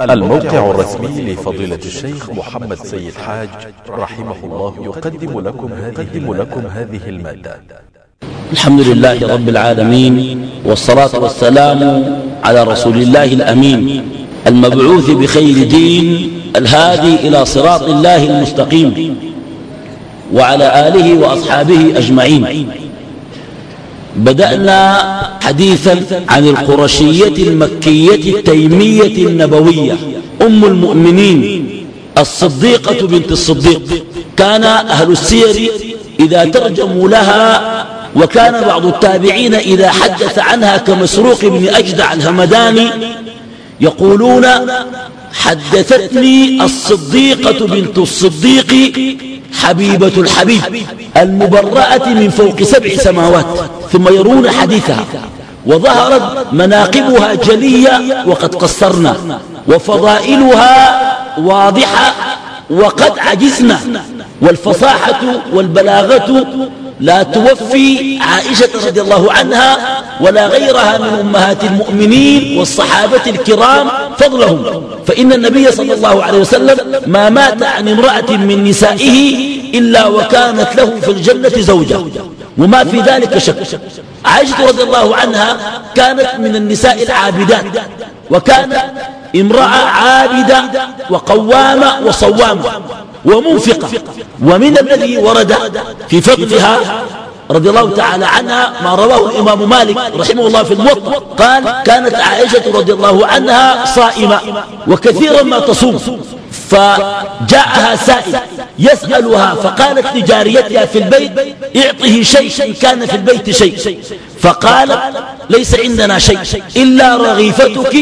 الموقع الرسمي لفضيلة الشيخ محمد سيد حاج رحمه الله يقدم لكم هذه, لكم هذه ا ل ا الحمد لله رب العالمين والصلاة والسلام على رسول الله الأمين المبعوث بخير دين الهادي إلى صراط الله المستقيم وعلى آله وأصحابه أجمعين. بدأنا حديثا عن القرشية المكية التيمية النبوية. أم المؤمنين الصديقة بنت الصديق. كان أهل السير إذا ترجموا لها وكان بعض التابعين إذا حدث عنها كمسروق بن أجدع الهمداني يقولون حدثتني الصديقة بنت الصديق حبيبة الحبيب المبرأة من فوق سبع سماوات ثم يرون حديثها وظهرت مناقبها جلية وقد قصرنا وفضائلها واضحة وقد عجزنا والفصاحة والبلاغة لا توفي عائشة رضي الله عنها ولا غيرها من أمهات المؤمنين والصحابة الكرام فضلهم. فإن النبي صلى الله عليه وسلم ما مات عن امرأة من نسائه إلا وكانت له في الجنة زوجة. وما في ذلك شك. عائشة رضي الله عنها كانت من النساء العابدات وكانت امرأة عابدة وقوامة وصوامة. ومنفقة. ومن الذي ورد في فضلها رضي الله تعالى عنها ما رواه الإمام مالك رحمه الله في الموطأ. قال كانت عائشة رضي الله عنها صائمة وكثيرا ما تصوم. فجاءها سائل يسألها فقالت لجاريتها في البيت اعطه شيء إن كان في البيت شيء. فقالت ليس عندنا شيء إلا رغيفتك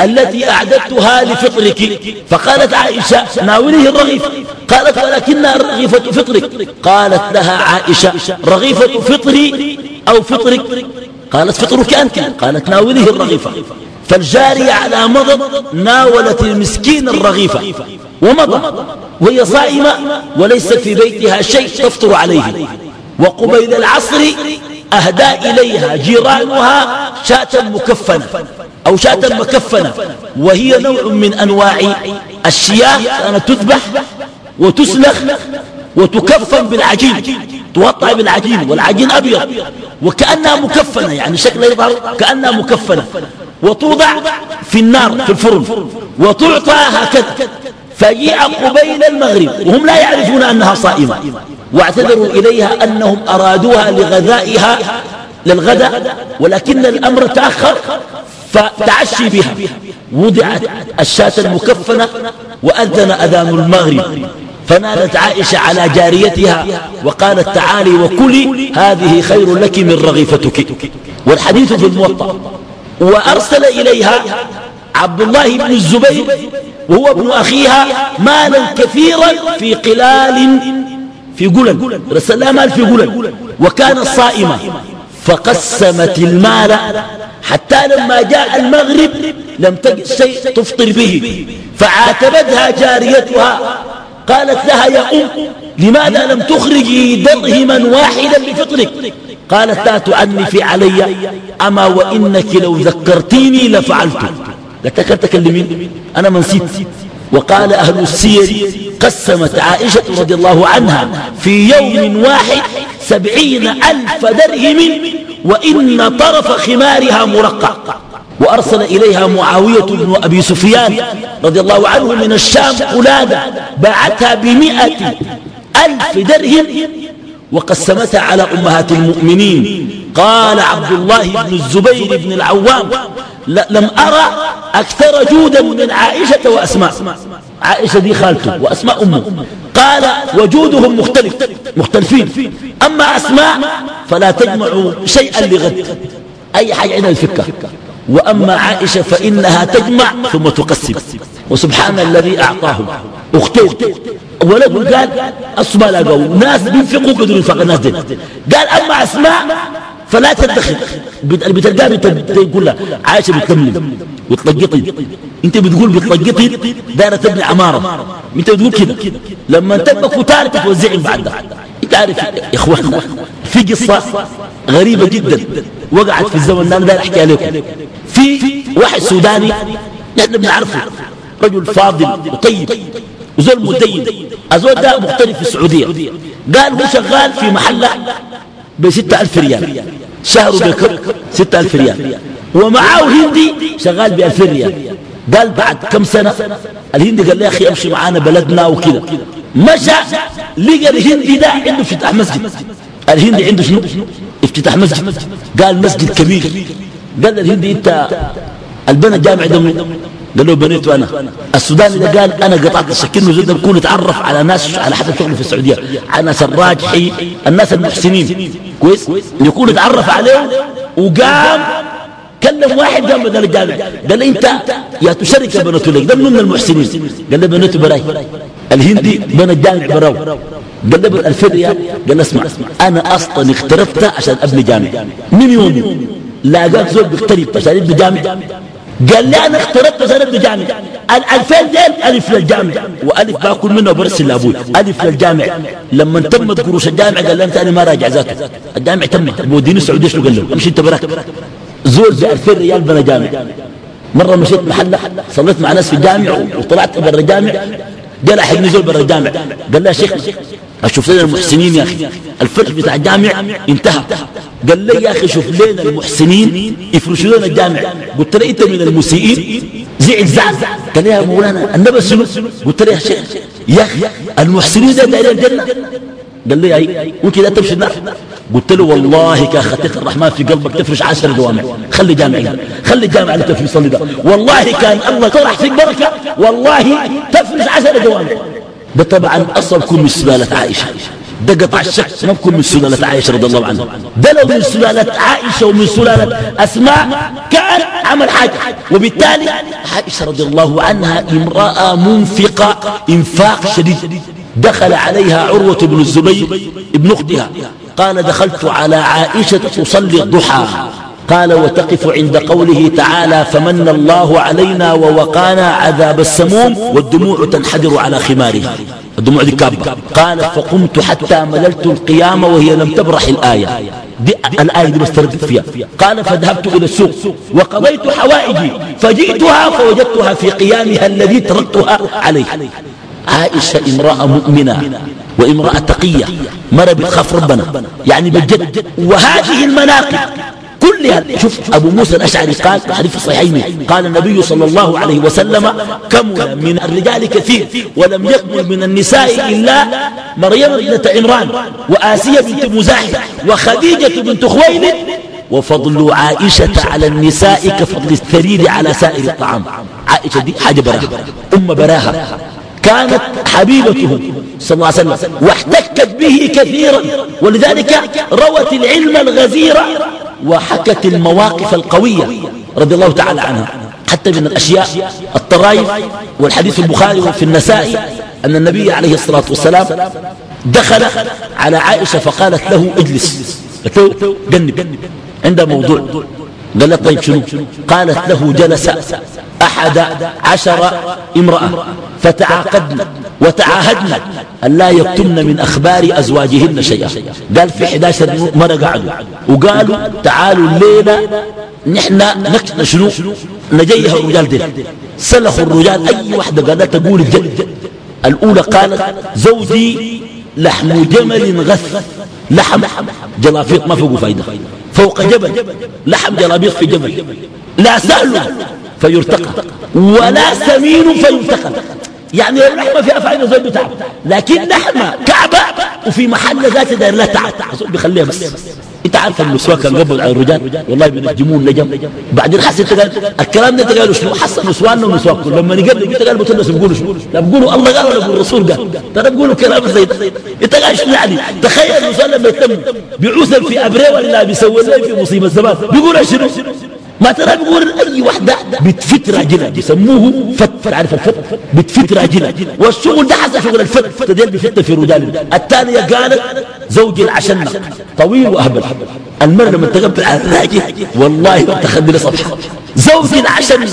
التي أعددتها لفطرك. فقالت عائشة ناوله الرغيف؟ قالت ولكنها رغيفة فطرك. قالت لها عائشة رغيفة فطري أو فطرك؟ قالت فطرك أنت. قالت ناوله الرغيفة. فالجارية على مضض ناولت المسكين الرغيفة. ومضى وهي صائمة وليس في بيتها شيء تفطر عليه. وقبيل العصر أهدى إليها جيرانها شاة مكفنة أو شاة مكفنة. وهي نوع من أنواع الشياة كانت تذبح وتسلخ وتكفن بالعجين توطع بالعجين والعجين أبيض وكأنها مكفنة يعني شكلها يظهر كأنها مكفنة. وتوضع في النار في الفرن وتعطى هكذا. فجيء قبيل المغرب. وهم لا يعرفون أنها صائمة. واعتذروا إليها أنهم أرادوها لغذائها للغداء ولكن الأمر تأخر فتعشي بها. وضعت الشاة المكفنة وأذن أذان المغرب. فنادت عائشة على جاريتها وقالت تعالي وكلي هذه خير لك من رغيفتك. والحديث في الموطأ. وأرسل إليها عبد الله بن الزبير وهو ابن أخيها مالا كثيرا في قلال في قلل رسل مال في قلل وكانت صائمة فقسمت المال حتى لما جاء المغرب لم تجد شيء تفطر به فعاتبتها جاريتها قالت لها يا أم لماذا لم تخرجي درهما واحدا بفطرك؟ قالت لا تعنفي علي أما وإنك لو ذكرتيني لفعلت. لا تكلمين. أنا ما نسيت وقال أهل السير قسمت عائشة رضي الله عنها في يوم واحد سبعين ألف درهم وإن طرف خمارها مرقع وأرسل إليها معاوية بن أبي سفيان رضي الله عنه من الشام قلادة باعتها بمئة ألف درهم وقسمتها على أمهات المؤمنين. قال عبد الله بن الزبير بن العوام لم أرى أكثر جودا من عائشة وأسماء. عائشة دي خالته وأسماء أمه. قال وجودهم مختلف مختلفين. أما أسماء فلا تجمع شيئا لغد. أي حاجة عندها الفكة. وأما عائشة فإنها تجمع ثم تقسم. وسبحان الذي أعطاهم. أختين ولد قال أسماء لقوا ناس بينفقوا قدروا ينفق الناس دي قال أما أسماء فلا تدخل. بتلقاه بتقول لها عايشة بتكمل. وتلقطي انت بتقول بتلقطي دايرة تبني عمارة. انت بتقول كده. لما تبقى كتار تتوزعين بعدها. انت عارف يا اخوانا في قصة غريبة جدا وقعت في الزمن ده أنا داير لكم. في واحد سوداني نحن بنعرفه رجل فاضل وطيب وزول مدين الزول ده مختلف في السعودية. قال هو شغال في محلة بستة ألف ريال. شهره بكم ستة ألف ريال. ومعاه هندي شغال بألف ريال. قال بعد كم سنة؟ الهندي قال لي يا أخي أمشي معانا بلدنا وكذا. مشى لقى الهندي ده عنده افتتاح مسجد. الهندي عنده شنو؟ افتتاح مسجد. قال مسجد كبير. قال الهندي انت البنى جامع ده قال له بنيته أنا. السوداني ده قال أنا قطعت السكين وزيد بكون اتعرف على ناس على حسب شغله في السعودية. على ناس الراجحي الناس المحسنين. كويس؟ يكون اتعرف عليه وقام كلم واحد قام بدل الجامع قال لي أنت يا تشرك بنته لك ده من المحسنين. قال له بنته براي. الهندي بنى الجامع براو. قال له بالألفين ريال قال اسمع أنا أصلا اخترفت عشان أبني جامع من يوم؟ لاقاك زول بيختلف عشان يبني جامع قال لي أنا اخترت عشان ابني جامع الألفين ديل ألف للجامع وألف باكل منه وبرسل لأبوي. ألف للجامع لما تمت قروش الجامع قال لي أنت أنا ما راجع ذاته. الجامع تمت. بوديني السعودية شو قال له امشي أنت براك. زول ب 2000 ريال بنا جامع مرة مشيت محلة صليت مع ناس في الجامع وطلعت برا الجامع جاء حد زول برا الجامع قال لي يا شيخ أشوف لنا المحسنين يا أخي. الفتح بتاع الجامع انتهى. قال لي يا أخي شوف لنا المحسنين يفرشوا لنا الجامع. قلت له أنت من المسيئين؟ زعل زعل قال لي يا مولانا النبي شنو؟ قلت له يا شيخ يا أخي المحسنين ده دايرين الجنة. قال لي ممكن لا تمشي النار. قلت له والله كاختك الرحمن في قلبك تفرش عشر دوامع. خلي جامع خلي الجامع اللي في يصلي ده. والله كان الله طرح فيك بركة. والله تفرش عشر دوامع. ده طبعا أصل كل من سلالة عائشة. ده قطع الشك ما بكون من سلالة عائشة رضي الله عنها. ده لو من سلالة عائشة ومن سلالة أسماء كأن عمل حاجة. وبالتالي عائشة رضي الله عنها امرأة منفقة انفاق شديد. دخل عليها عروة بن الزبير ابن أختها. قال دخلت على عائشة تصلي الضحى. قال وتقف عند قوله تعالى فمن الله علينا ووقانا عذاب السموم والدموع تنحدر على خمارها الدموع دي كابة. قالت فقمت حتى مللت القيامة وهي لم تبرح الآية. دي الآية دي بس تردد فيها. قال فذهبت إلى السوق وقضيت حوائجي. فجئتها فوجدتها في قيامها الذي تركتها عليه. عائشة امرأة مؤمنة وامرأة تقية مرة بتخاف ربنا. يعني بجد. وهذه المناقب كلها. شوف أبو موسى الأشعري قال حديث الصحيحين. قال النبي صلى الله عليه وسلم كمل من الرجال كثير ولم يكمل من النساء إلا مريم ابنة عمران وآسية بنت مزاحم وخديجة بنت خويلد وفضل عائشة على النساء كفضل الثريد على سائر الطعام. عائشة دي حاجة براها. أم براها. كانت حبيبته صلى الله عليه وسلم واحتكت به كثيرا ولذلك روت العلم الغزير وحكت المواقف القوية رضي الله تعالى عنها حتى من الأشياء الطرائف والحديث البخاري وفي النساء أن النبي عليه الصلاة والسلام دخل على عائشة فقالت له اجلس. قالت له جنب عند موضوع. قال طيب شنو؟ قالت له جلس. أحد عشر امرأة. فتعاقدن وتعاهدن أن لا يكتمن من أخبار أزواجهن شيئا. قال في 11 مرة قعدوا وقالوا تعالوا الليلة نحن نكتب شنو؟ نجيها الرجال دي سلخوا الرجال. أي واحدة قالت تقول الجد الأولى قالت زوجي لحم جمل غث. لحم جلافيط ما فوقه فايدة. فوق جبل. لحم جلابيط في جبل. لا سهل فيرتقى. ولا سمين فينتقل يعني اللحمة فيها فائدة زي بتعب لكن لحمة كعبة وفي محل ذات داير لا تعب. بيخليها بس. انت عارف المسواك اللي قبل على الرجال والله بينجمون نجم. بعدين حسيت قال الكلام ده قالوا شنو؟ حسن نسواننا ونسواكم لما نقبل انت قال بتلبس بيقولوا شنو؟ لا بيقولوا الله قال ولا الرسول قال. ترى بيقولوا كلام زي ده. انت قال شنو يعني؟ تخيل نسوان لما يتم بعوسل في ابريه ولا بيسوي في مصيبة زمان بيقولوا شنو؟ ما ترى بيقول أي وحدة بتفت راجلها بيسموه فت عارف الفت بتفت راجلها والشغل ده حسب شغل الفت تدير بفتة في رجال الثانية قالت زوجي العشنة طويل وأهبل. المرة لما تقبل على الراجل والله ما تخلي لي صفحة زوجي العشنة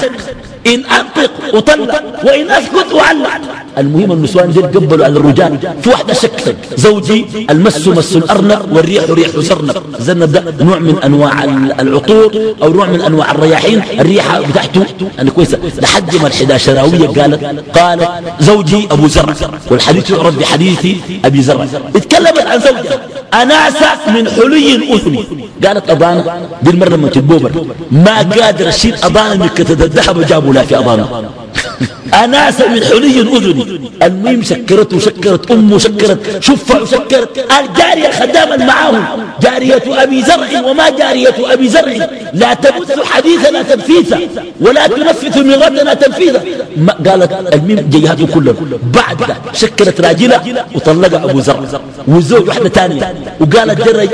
إن أنطق وطلق وإن أسكت وعلق المهم النسوان دي قبلوا على الرجال. في واحدة شكت زوجي المس مس الأرنب والريح ريح زرنب زرنب ده نوع من أنواع العطور أو نوع من أنواع الرياحين. الريحة بتاعته أنا كويسة. لحد ما الحداشراوية قالت قالت زوجي أبو زرع. والحديث يعرض بحديث أبي زرع. اتكلمت عن زوجها. أناس من حلي أذني قالت أضانا دي المرة لما تتبوبر ما قادر أشيل أضانا من كتد الذهب جابوا لها في أضانا أناس من حلي أذني. الميم شكرت وشكرت أمه شكرت شفع وشكرت. الجارية خداما معاهم. جارية أبي زرع وما جارية أبي زرع. لا تبث حديثنا تنفيذا ولا تنفث من ردنا تنفيذا قالت الميم جيهاته كلهم. بعد شكرت راجلة وطلق أبو زرع. وزوج واحدة ثانية. وقالت دري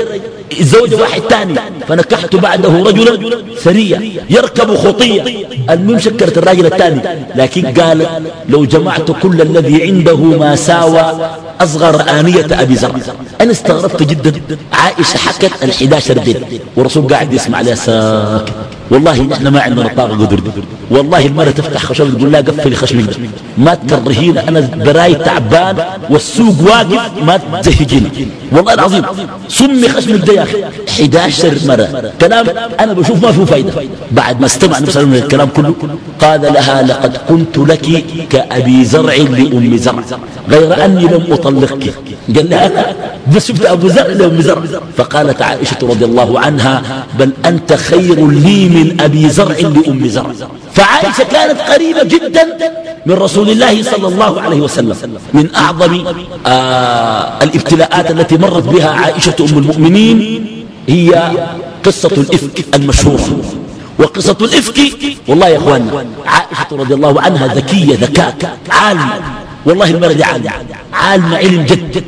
زوج واحد ثاني فنكحت بعده رجلا ثريا يركب خطية المهم شكرت الراجل الثاني لكن قال لو جمعت كل الذي عنده ما ساوى أصغر آنية أبي زر أنا استغربت جدا. عائشة حكت الحداشر بيت والرسول قاعد يسمع لها ساكت. والله نحن ما عندنا طاقة قدر دي. والله المرة تفتح خشب تقول لا قفلي خشمك ما تكرهين أنا براي تعبان والسوق واقف ما تزهجيني والله العظيم سمي خشمك ده يا أخي. 11 مرة. كلام أنا بشوف ما فيه فايدة. بعد ما استمع عليه وسلم الكلام كله قال لها لقد كنت لك كأبي زرع لأم زرع. غير أني لم أطلقك. قال لها بس شفت أبو زرع لأم زرع. فقالت عائشة رضي الله عنها بل أنت خير لي من أبي زرع لأم زرع فعائشة كانت قريبة جدا من رسول الله صلى الله عليه وسلم من أعظم آه الابتلاءات التي مرت بها عائشة أم المؤمنين هي قصة الإفك المشهورة. وقصة الإفك والله يا أخواننا عائشة رضي الله عنها ذكية ذكاء عالمة والله المرة دي عالمة عالمة علم جد.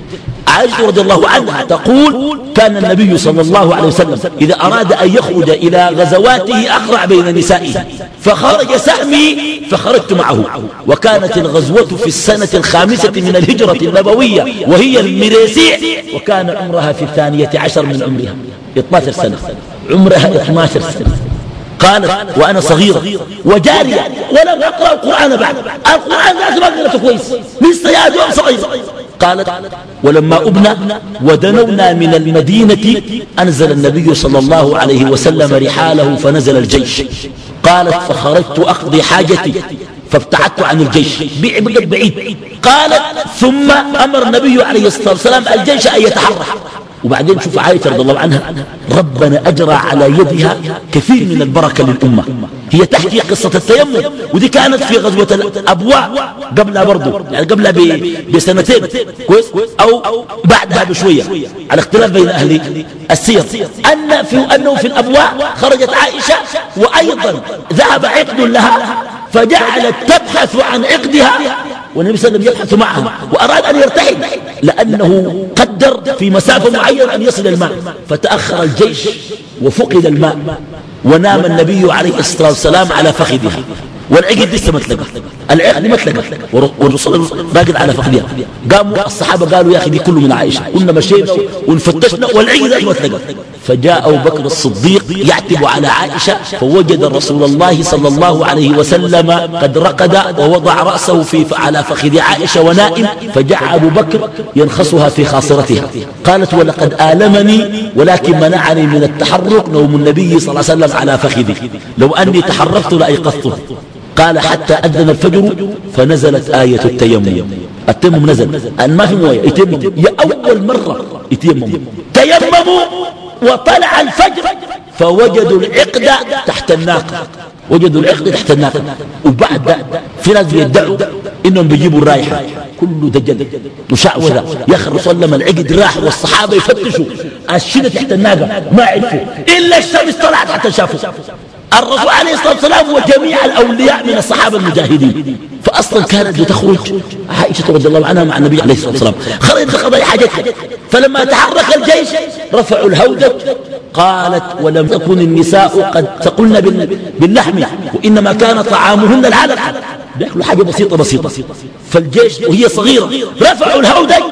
عائشة رضي الله عنها تقول كان النبي صلى الله عليه وسلم إذا أراد أن يخرج إلى غزواته أخرع بين نسائه فخرج سهمي فخرجت معه. وكانت الغزوة في السنة الخامسة من الهجرة النبوية وهي المريسيع وكان عمرها في الثانية عشر من عمرها 12 سنة. عمرها 12 سنة. قالت وأنا صغيرة وجارية ولم أقرأ القرآن بعد. القرآن ما قرأته كويس. لسه يا دوم صغير. قالت ولما أبنى ودنونا من المدينة أنزل النبي صلى الله عليه وسلم رحاله فنزل الجيش. قالت فخرجت أقضي حاجتي فابتعدت عن الجيش بعيد بعيد. قالت ثم أمر النبي عليه الصلاة والسلام الجيش أن يتحرك. وبعدين شوف عائشة رضي الله عنها ربنا أجرى على يدها كثير من البركة للأمة. هي تحكي قصة التيمم ودي كانت في غزوة الأبواء قبلها برضو يعني قبلها بسنتين كويس؟ أو بعدها بشوية على اختلاف بين أهل السير. أن في أنه في الأبواء خرجت عائشة وأيضا ذهب عقد لها فجعلت تبحث عن عقدها والنبي صلى الله عليه وسلم يبحث معها وأراد أن يرتحل لأنه قدر في مسافة معينة أن يصل الماء. فتأخر الجيش وفقد الماء ونام النبي عليه الصلاة والسلام على فخذها. والعقد لسه ما تلقى العقد ما تلقى والرسول راقد على فخذها. قاموا الصحابة قالوا يا أخي دي كله من عائشة. كنا مشينا ونفتشنا والعقد ما تلقى فجاء أبو بكر الصديق يعتب على عائشة فوجد رسول الله صلى الله عليه وسلم قد رقد ووضع رأسه في على فخذ عائشة ونائم فجاء أبو بكر ينخصها في خاصرتها. قالت ولقد آلمني ولكن منعني من التحرك نوم النبي صلى الله عليه وسلم على فخذي. لو أني تحركت لأيقظته. قال حتى أذن الفجر فنزلت آية التيمم. التيمم نزل. أن ما في مويه يتيمم. يا أول مرة يتيمم. تيمموا! وطلع الفجر فوجدوا العقد تحت الناقة. وجدوا العقد تحت الناقة. وبعد في ناس بيدعوا إنهم بيجيبوا الرايحة كله دجل. وشعوذة يا أخي الرسول لما العقد راح والصحابة يفتشوا. الشدة تحت الناقة؟ ما عرفوا. إلا الشمس طلعت حتى شافوا. الرسول عليه الصلاة والسلام وجميع الأولياء من الصحابة المجاهدين. فأصلا كانت لتخرج عائشة رضي الله عنها مع النبي عليه الصلاة والسلام. خرجت لقضاء حاجتها. فلما تحرك الجيش رفعوا الهودج. قالت ولم تكن النساء قد تقلن باللحم وإنما كان طعامهن العلق. بيأكلوا حاجة بسيطة بسيطة. فالجيش وهي صغيرة رفعوا الهودج.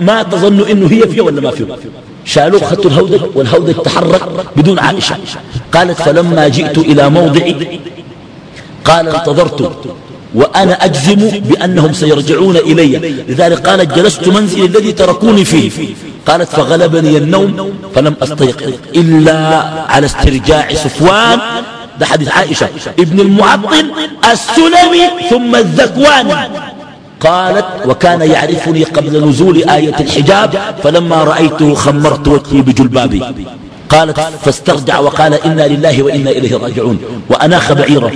ما تظن إنه هي فيه ولا ما فيه شالوه خدوا الهودج والهودج تحرك بدون عائشة. قالت فلما جئت إلى موضعي قال انتظرت وأنا أجزم بأنهم سيرجعون إلي. لذلك قالت جلست منزلي الذي تركوني فيه. قالت فغلبني النوم فلم أستيقظ إلا على استرجاع صفوان. ده حديث عائشة. ابن المعطل السلمي ثم الذكواني قالت وكان يعرفني قبل نزول آية الحجاب فلما رأيته خمرت وجهي بجلبابي. قالت فاسترجع وقال إنا لله وإنا إليه راجعون. وأناخ بعيره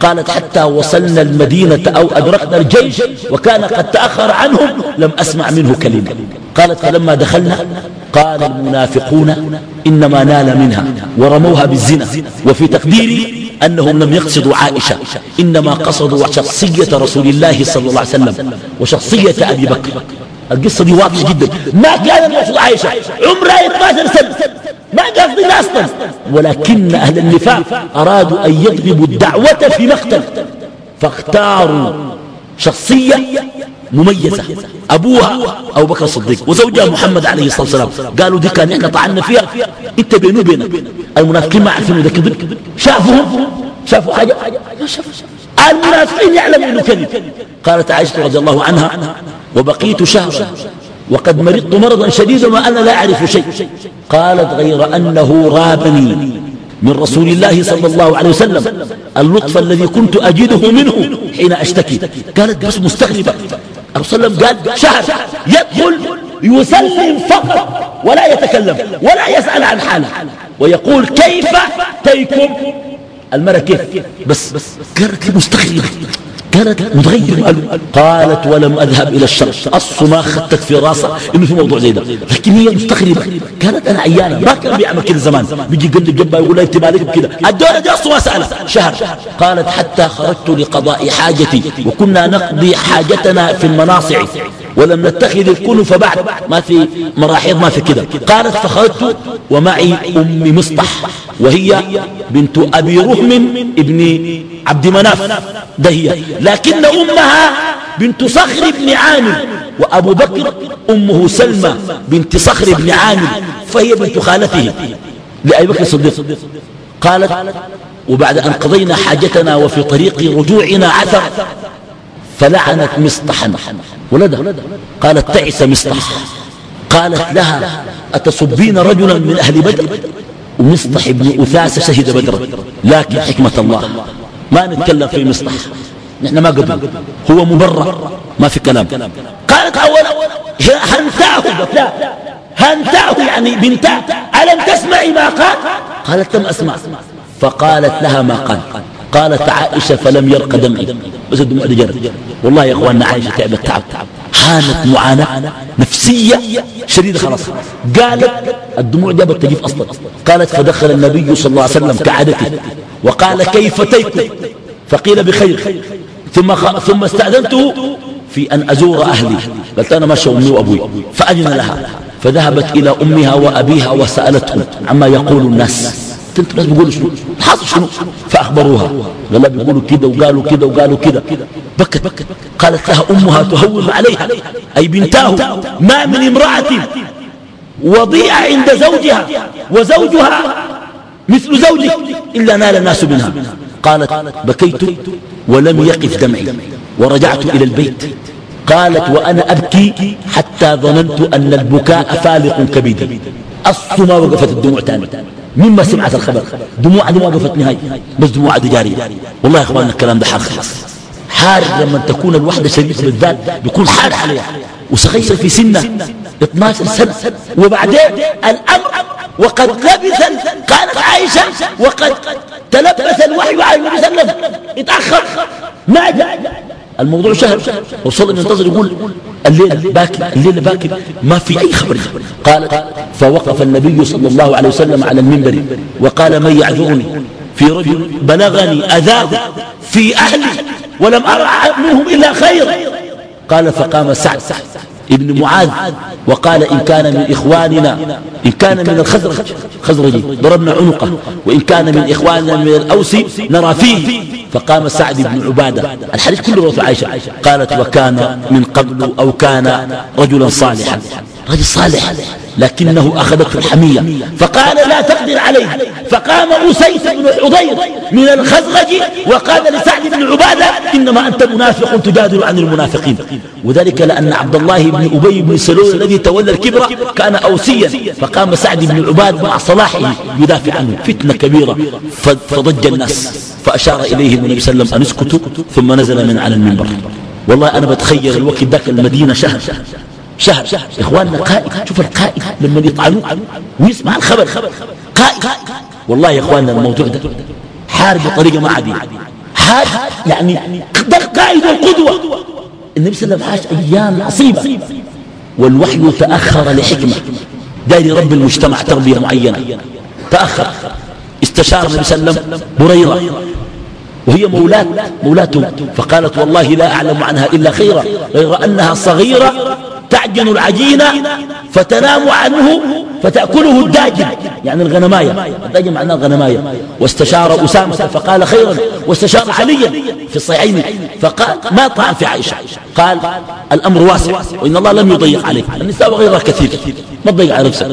قالت حتى وصلنا المدينة أو أدركنا الجيش وكان قد تأخر عنهم لم أسمع منه كلمة. قالت فلما دخلنا قال المنافقون إنما نال منها ورموها بالزنا. وفي تقديري أنهم لم يقصدوا عائشة إنما قصدوا شخصية رسول الله صلى الله عليه وسلم وشخصية أبي بكر. القصة دي واضحة جدا. ما كان المقصود عائشة. عمرها 12 سنة. ما قصدنا أصلا. ولكن أهل النفاق أرادوا أن يضربوا الدعوة في مقتل. فاختاروا شخصية مميزة أبوها أبو بكر الصديق وزوجها محمد عليه الصلاة والسلام. قالوا دي كان إحنا طعنا فيها. انت بينه وبينك. المنافقين ما عارفين ده كذب شافهم شافوا حاجة؟ المنافقين يعلموا إنه كذب. قالت عائشة رضي الله عنها وبقيت شهرا وقد مرضت مرضا شديدا وأنا لا أعرف شيء. قالت غير أنه رابني. من رسول الله صلى الله عليه وسلم. اللطف الذي كنت أجده منه حين أشتكي. قالت بس مستغربة. الرسول الله قال شهر يدخل يسلم فقط ولا يتكلم ولا يسأل عن حاله ويقول كيف تيكم؟ المرأة كيف؟ بس قالت مستغربة. كانت متغير قالت ولم أذهب إلى الشر أص ما خدت في راسها. إنه في موضوع زي ده. لكن هي مستغربة. كانت أنا عيانة. ما كان بيعمل كده زمان. بيجي يقلب جنبها يقول لها أنت مالك كده الدولة دي أص ما سألها. شهر. قالت حتى خرجت لقضاء حاجتي. وكنا نقضي حاجتنا في المناصع. ولم نتخذ الكنف بعد. ما في مراحيض ما في كده. قالت فخرجت ومعي أم مصطح وهي بنت أبي رهم ابن عبد مناف. ده هي. لكن أمها بنت صخر بن عامر وأبو بكر أمه سلمى بنت صخر بن عامر فهي بنت خالته لأبي بكر الصديق. قالت وبعد أن قضينا حاجتنا وفي طريق رجوعنا عثر فلعنت مصطحا. ولدها قالت تعس مصطح قالت لها أتصبين رجلا من أهل بدر؟ ومصطح بن أثاس شهد بدرا. لكن حكمة الله. ما نتكلم في مصطح. نحن ما قبل هو مبرر ما في كلام. قالت أولا هنتاه. هنتاه يعني بنتاه ألم تسمعي ما قال؟ قالت لم أسمع. فقالت لها ما قال. قالت عائشة فلم يرق دمعي. بس الدموع دي جرت. والله يا إخواننا عائشة تعبت تعب حانت معاناة نفسية شديدة خلاص. قالت الدموع جابت تجيب أصلا. قالت فدخل النبي صلى الله عليه وسلم كعادته. وقال كيف تيكم فقيل بخير. ثم. ثم استأذنته في أن أزور أهلي. قلت أنا ماشي أمي وأبوي فأذن لها. فذهبت إلى أمها وأبيها وسألتهم عما يقول الناس. أنتوا الناس بيقولوا شنو؟ حاصل شنو؟ فأخبروها. قال بيقولوا كده وقالوا كده وقالوا كده. بكت. قالت لها أمها تهون عليها. أي بنتاه. ما من امرأة وضيع عند زوجها وزوجها مثل زوجك إلا نال الناس منها. قالت بكيت ولم يقف دمعي ورجعت إلى البيت. قالت وأنا أبكي حتى ظننت أن البكاء فالق كبدي ما وقفت الدموع تاني. مما سمعت الخبر. دموع دي ما وقفت نهاية. بس دموع دي جارية. والله يا اخواننا الكلام ده حار خلاص حار لما تكون الوحدة شريفة بالذات بيكون حار عليها. وصغير في سنة. 12 سنة. وبعدين الأمر وقد لبث قالت عائشة وقد تلبس الوحي على النبي صلى الله عليه وسلم. اتأخر. ما جاء الموضوع شهر وصل ينتظر يقول الليلة باكر الليلة باكر. ما في أي خبر. قالت فوقف النبي صلى الله عليه وسلم على المنبر وقال من يعذرني؟ في رجل بلغني أذاه في أهلي ولم أرى منهم إلا خير. قال فقام سعد ابن معاذ وقال إن كان من إخواننا إن كان من الخزرج خزرجي ضربنا عنقه وإن كان من إخواننا من الأوس نرى فيه. فقام سعد بن عبادة. الحديث كله رواه عائشة. قالت وكان من قبل أو كان رجلا صالحا. رجل صالح لكنه أخذته الحمية. فقال لا تقدر عليه. فقام أسيس بن حضير من الخزرج وقال لسعد بن عبادة إنما أنت منافق تجادل عن المنافقين. وذلك لأن عبد الله بن أبي بن سلول الذي تولى الكبرى كان أوسيا. فقام سعد بن عباد مع صلاحه يدافع عنه. فتنة كبيرة. فضج الناس. فأشار إليه النبي صلى الله عليه وسلم أن اسكتوا ثم نزل من على المنبر. والله أنا بتخيل الوقت ذاك المدينة شهر. شهر إخواننا قائد. شوف القائد لما يطعنوه ويسمع الخبر. قائد. والله يا إخواننا الموضوع ده حارب بطريقة ما عادية. حارب يعني ده القائد والقدوة النبي صلى الله عليه وسلم أيام عصيبة. والوحي تأخر لحكمة. داير رب المجتمع تربية معينة. تأخر. استشار النبي صلى الله عليه وسلم بريرة. وهي مولاة مولاته فقالت والله لا أعلم عنها إلا خيرا. غير أنها صغيرة تعجن العجين فتنام عنه فتأكله الداجن يعني الغنماية. الداجن معناه الغنماية. واستشار أسامة فقال خيرا. واستشار عليا في الصحيحين فقال ما طعن في عائشة؟ قال الأمر واسع وإن الله لم يضيق عليك النساء وغيرها كثير. ما تضيق على نفسك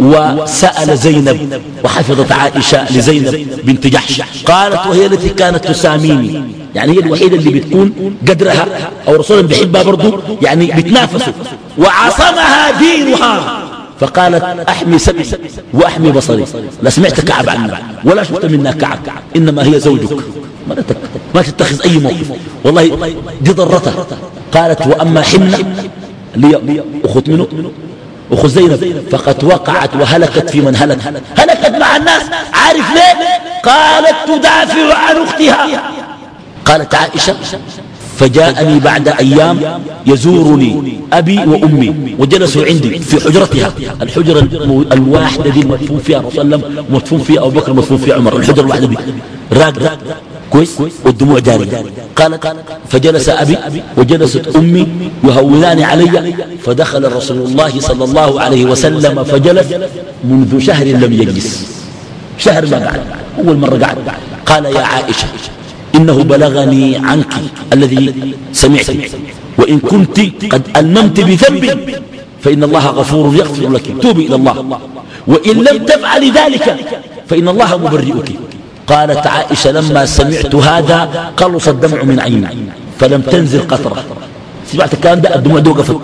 وسأل زينب وحفظت عائشة لزينب بنت جحش. قالت وهي التي كانت تساميني. يعني هي الوحيدة اللي بتكون قدرها أو رسولا بحبها برضو يعني بتنافسوا وعصمها دينها. فقالت أحمي سمعي وأحمي بصري. لا سمعت كعب عنه ولا شفت منا كعب. إنما هي زوجك. ما تتخذ أي موقف. والله دي ضرتها. قالت وأما حمنا لي أخذ منه. أخو زينب فقد وقعت وهلكت في من هلك. هلكت مع الناس. عارف ليه؟ قالت تدافع عن أختها. قالت عائشة فجاءني بعد أيام يزورني أبي وأمي وجلسوا عندي في حجرتها. الحجرة الواحدة دي المدفون فيها رسول الله مدفون فيها أبو بكر مدفون فيها عمر. الحجرة الواحدة دي. راق. كويس والدموع جارية. قالت فجلس أبي وجلست أمي يهونان علي فدخل رسول الله صلى الله عليه وسلم فجلس منذ شهر لم يجلس. شهر ما قعد أول مرة قعد. قال يا عائشة إنه بلغني عنك الذي سمعت وإن كنت قد ألممت بذنب فإن الله غفور يغفر لك. توبي إلى الله. وإن لم تفعل ذلك فإن الله مبرئك. قالت عائشة لما سمعت هذا قلص الدمع من عيني فلم تنزل قطرة. سمعت الكلام ده الدموع ده وقفت.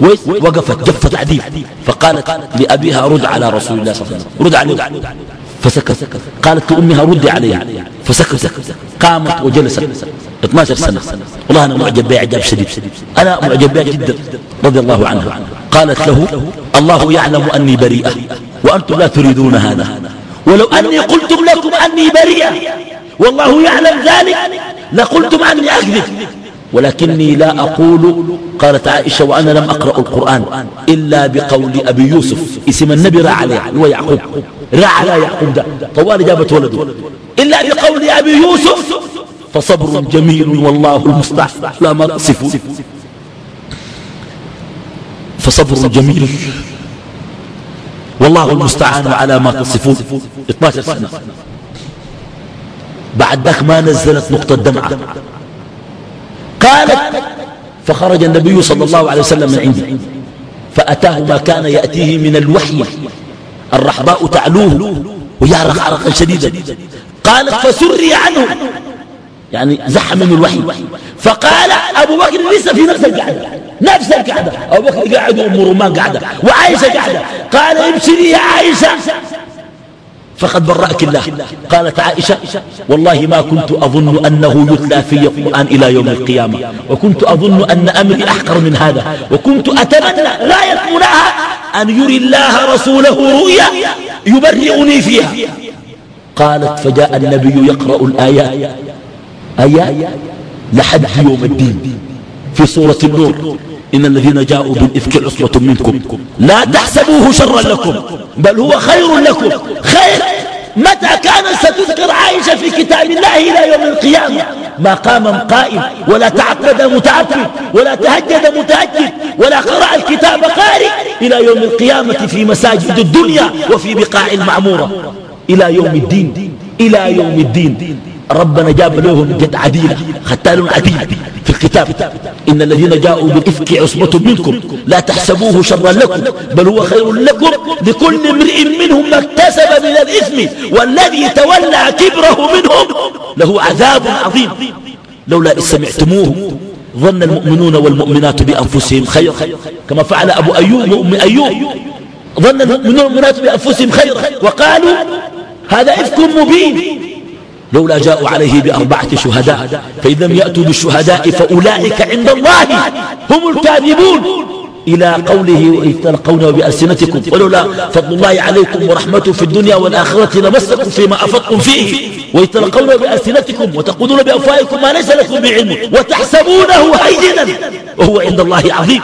كويس وقفت جفت عديد فقالت لأبيها رد على رسول الله صلى الله عليه وسلم. رد عليه. فسكت. قالت لأمها ردي علي فسكت. قامت وجلست. 12 سنة. والله أنا معجب بها إعجاب شديد. أنا معجب بها جدا. رضي الله عنها. قالت له الله يعلم أني بريئة وأنتم لا تريدون هذا. ولو أني قلتم لكم أني بريئة والله يعلم ذلك لقلتم أني أكذب. ولكني لا أقول قالت عائشة وأنا لم أقرأ القرآن إلا بقول أبي يوسف اسم النبي رأى عليه هو يعقوب. رأى على يعقوب ده طوال جابت ولده. إلا بقول أبي يوسف فصبر جميل والله المستعان. لا ما تصفون فصبر جميل والله المستعان على ما تصفون. 12 سنة. بعد ذاك ما نزلت نقطة دمعة. قالت فخرج النبي صلى الله عليه وسلم من عندي فأتاه ما كان يأتيه من الوحي. الرحباء تعلوه. ويعرق عرقا شديدا قالت فسري عنه. يعني زحم من الوحي. فقال أبو بكر لسه في نفس القعدة. نفس القعدة أبو بكر قاعد وأم رمان قاعدة. وعائشة قاعدة. قال ابشري يا عائشة. فقد برأك الله. قالت عائشة والله ما كنت أظن أنه يتلى في القرآن إلى يوم القيامة. وكنت أظن أن أمري أحقر من هذا. وكنت أتمنى غاية مناها أن يري الله رسوله رؤيا يبرئني فيها. قالت فجاء النبي يقرأ الآيات آيات لحد يوم الدين. في سورة النور. إن الذين جاءوا بالإفك عصبة منكم لا تحسبوه شرا لكم بل هو خير لكم. خير. متى كانت ستذكر عائشة في كتاب الله إلى يوم القيامة؟ ما قام قائم ولا تعبد متعبد ولا تهجد متهجد ولا قرأ الكتاب قارئ إلى يوم القيامة في مساجد الدنيا وفي بقاع المعمورة. إلى يوم الدين إلى يوم الدين. ربنا جاب لهم جد عديلة ختال عديل في الكتاب. إن الذين جاءوا بالإفك عصبة منكم لا تحسبوه شرا لكم بل هو خير لكم لكل امرئ منهم ما اكتسب من الإثم والذي تولى كبره منهم. له عذاب عظيم. لولا إذ سمعتموه ظن المؤمنون والمؤمنات بأنفسهم خيرا. كما فعل أبو أيوب مؤمن أيوب ظن المؤمنون والمؤمنات بأنفسهم خيرا. وقالوا هذا إفك مبين. لولا جاءوا عليه بأربعة شهداء فإذا لم يأتوا بالشهداء فأولئك عند الله هم الكاذبون. إلى قوله إذ تلقونه بألسنتكم ولولا فضل الله عليكم ورحمته في الدنيا والآخرة لمسكم فيما أفضتم فيه. وإذ تلقونه بألسنتكم وتقولون بأفواهكم ما ليس لكم بعلم وتحسبونه هينا وهو عند الله عظيم.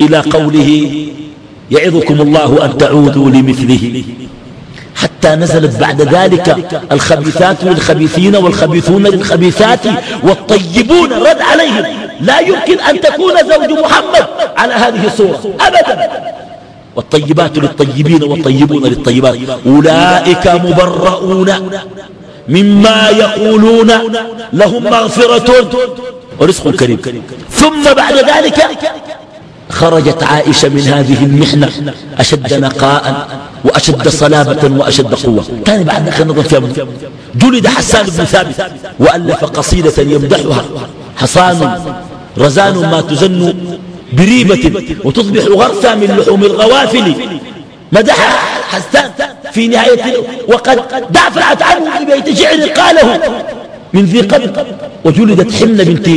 إلى قوله يعظكم الله أن تعودوا لمثله. حتى نزلت بعد ذلك الخبيثات للخبيثين والخبيثون للخبيثات والطيبون رد عليهم. لا يمكن أن تكون زوج محمد على هذه الصورة أبدا. والطيبات للطيبين والطيبون للطيبات. أولئك مبرؤون مما يقولون لهم مغفرة ورزق كريم. ثم بعد ذلك خرجت عائشة من هذه المحنة أشد نقاء وأشد صلابة وأشد قوة. كان بعد ذلك النظر فيها جلد حسان بن ثابت وألف قصيدة يمدحها. حصان رزان ما تزن بريبة وتصبح غرسا من لحوم الغوافل. مدح حسان في نهاية وقد دافعت عنه ببيت شعر قاله. من ذي قبل وجلدت حمل بنت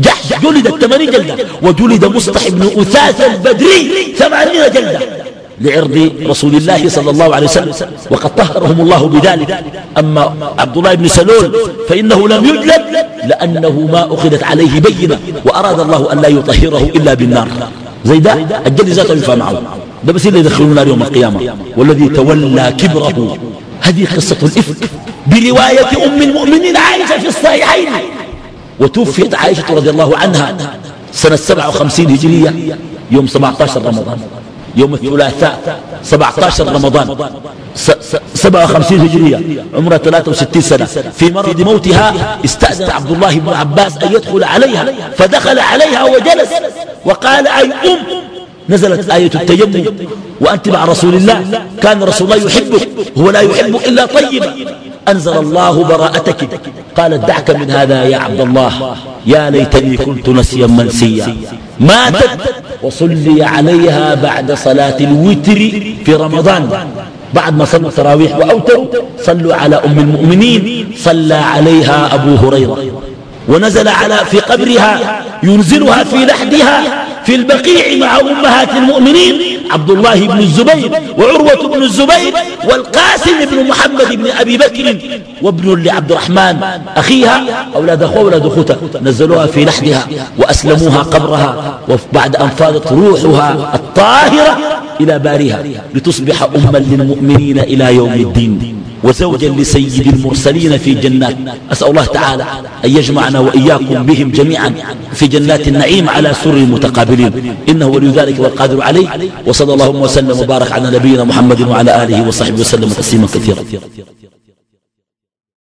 جحش. جلد ثمانين جلدة وجلد مصطح بن أثاث البدري ثمانين جلدة لعرض رسول الله صلى الله عليه وسلم. وقد طهرهم الله بذلك. أما عبد الله بن سلول فإنه لم يجلد لأنه ما أخذت عليه بينة. وأراد الله أن لا يطهره إلا بالنار. زي ده الجلد ذاته ينفع معه. ده بس اللي يدخلون النار يوم القيامة. والذي تولى كبره. هذه قصة الإفك. برواية أم المؤمنين عائشة في الصحيحين. وتوفيت عائشة رضي الله عنها سنة 57 هجرية يوم 17 رمضان. يوم الثلاثاء 17 رمضان. 57 هجرية عمرها 63 سنة. في مرض موتها استأذن عبد الله بن عباس أن يدخل عليها فدخل عليها وجلس وقال أي أم؟ نزلت آية التيمم. وأنت مع رسول الله كان رسول الله يحبك هو لا يحب إلا طيبا. أنزل الله براءتك. قالت دعك من هذا يا عبد الله يا ليتني كنت نسيا منسيا. ماتت وصلي عليها بعد صلاة الوتر في رمضان. بعد ما صلوا التراويح وأوتروا صلوا على أم المؤمنين. صلى عليها أبو هريرة. ونزل على في قبرها ينزلها في لحدها في البقيع مع أمهات المؤمنين. عبد الله بن الزبير وعروة بن الزبير والقاسم بن محمد بن أبي بكر وابن لعبد الرحمن. أخيها أولاد أخوة أولاد أخوتها نزلوها في لحدها وأسلموها قبرها وبعد أن فاضت روحها الطاهرة إلى بارها لتصبح أما للمؤمنين إلى يوم الدين. وزوجا لسيد المرسلين في جنات. أسأل الله تعالى أن يجمعنا وإياكم بهم جميعا في جنات النعيم على سر المتقابلين. إنه ولي ذلك والقادر عليه. وصلى الله وسلم وبارك على نبينا محمد وعلى آله وصحبه وسلم تسليما كثيرا.